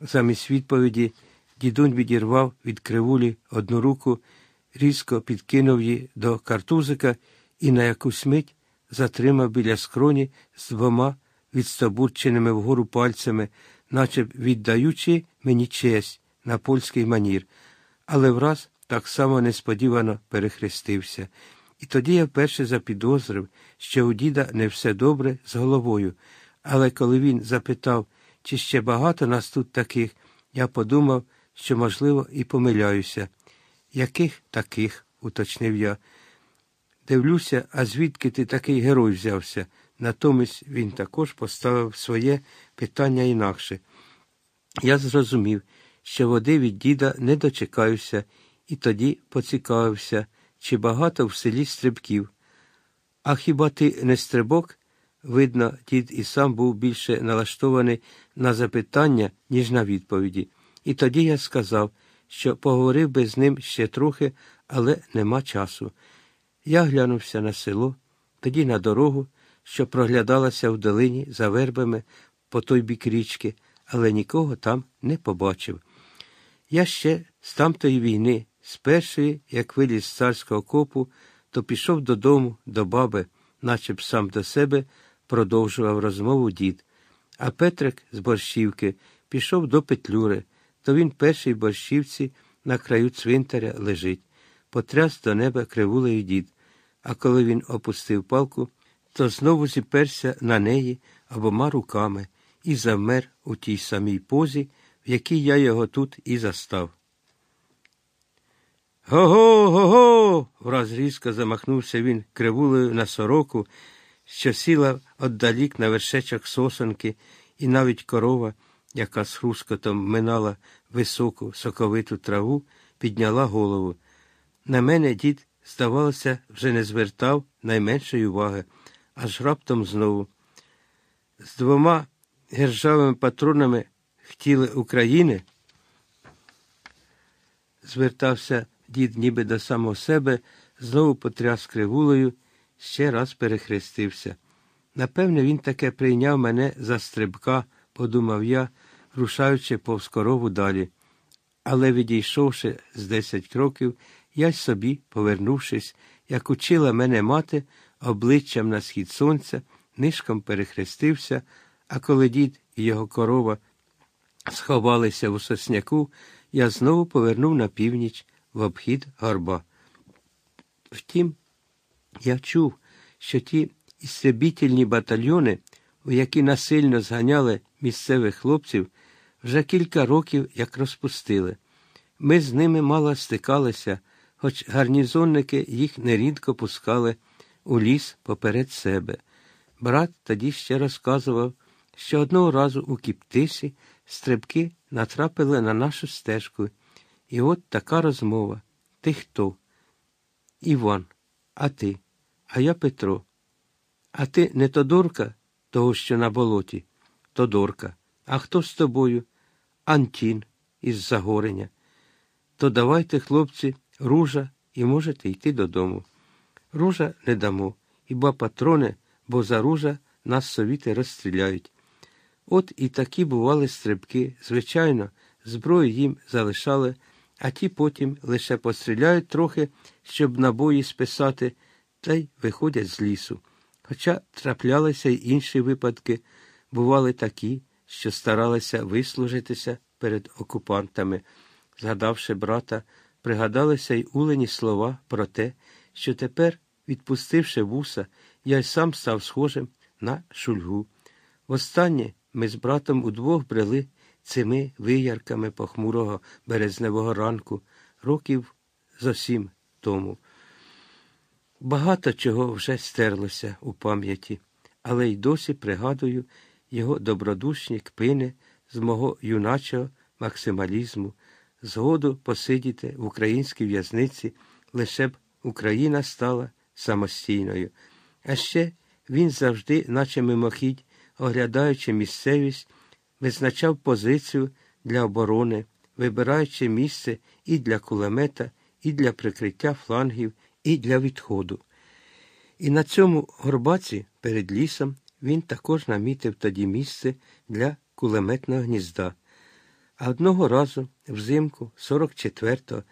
Замість відповіді дідунь відірвав від кривулі одну руку, різко підкинув її до картузика і на якусь мить затримав біля скроні з двома відстобурченими вгору пальцями, наче віддаючи мені честь на польський манір, але враз так само несподівано перехрестився. І тоді я вперше запідозрив, що у діда не все добре з головою. Але коли він запитав, чи ще багато нас тут таких, я подумав, що, можливо, і помиляюся. Яких таких? уточнив я. Дивлюся, а звідки ти такий герой взявся? Натомість він також поставив своє питання інакше. Я зрозумів, що води від діда не дочекаюся, і тоді поцікавився, чи багато в селі стрибків. А хіба ти не стрибок? Видно, дід і сам був більше налаштований на запитання, ніж на відповіді. І тоді я сказав, що поговорив би з ним ще трохи, але нема часу. Я глянувся на село, тоді на дорогу, що проглядалася в долині за вербами по той бік річки, але нікого там не побачив. Я ще з тамтої війни, з першої, як виліз з царського копу, то пішов додому, до баби, наче б сам до себе продовжував розмову дід. А Петрик з борщівки пішов до Петлюри, то він перший в борщівці на краю цвинтаря лежить, потряс до неба кривулею дід. А коли він опустив палку, то знову зіперся на неї обома руками і завмер у тій самій позі, в якій я його тут і застав. Го-го, го-го. враз різко замахнувся він кривулею на сороку, що сіла отдалік на вершечок сосонки, і навіть корова, яка з хрускотом минала високу соковиту траву, підняла голову. На мене дід, здавалося, вже не звертав найменшої уваги, аж раптом знову. З двома гержавими патронами хотіли України, звертався дід ніби до самого себе, знову потряс кривулею, ще раз перехрестився. Напевне, він таке прийняв мене за стрибка, подумав я, рушаючи повз корову далі. Але, відійшовши з десять кроків, я й собі, повернувшись, як учила мене мати, обличчям на схід сонця, нишком перехрестився, а коли дід і його корова сховалися у сосняку, я знову повернув на північ в обхід горба. Втім, я чув, що ті істребітельні батальйони, у які насильно зганяли місцевих хлопців, вже кілька років як розпустили. Ми з ними мало стикалися, хоч гарнізонники їх нерідко пускали у ліс поперед себе. Брат тоді ще розказував, що одного разу у Кіптисі стрибки натрапили на нашу стежку. І от така розмова. Ти хто? Іван, а ти? А я Петро. А ти не Тодорка, того, що на болоті? Тодорка. А хто з тобою? Антін із Загореня. То давайте, хлопці, ружа, і можете йти додому. Ружа не дамо, хіба патрони, бо за ружа нас совіти розстріляють. От і такі бували стрибки. Звичайно, зброю їм залишали, а ті потім лише постріляють трохи, щоб набої списати, та й виходять з лісу. Хоча траплялися й інші випадки, бували такі, що старалися вислужитися перед окупантами. Згадавши брата, пригадалися й улені слова про те, що тепер, відпустивши вуса, я й сам став схожим на шульгу. Востаннє ми з братом удвох брели цими виярками похмурого березневого ранку, років зовсім тому. Багато чого вже стерлося у пам'яті, але й досі пригадую його добродушні кпини з мого юначого максималізму, згоду посидіти в українській в'язниці, лише б Україна стала самостійною. А ще він завжди, наче мимохідь, оглядаючи місцевість, визначав позицію для оборони, вибираючи місце і для кулемета, і для прикриття флангів, і для відходу. І на цьому горбаці перед лісом він також намітив тоді місце для кулеметного гнізда. А одного разу, взимку 44-го,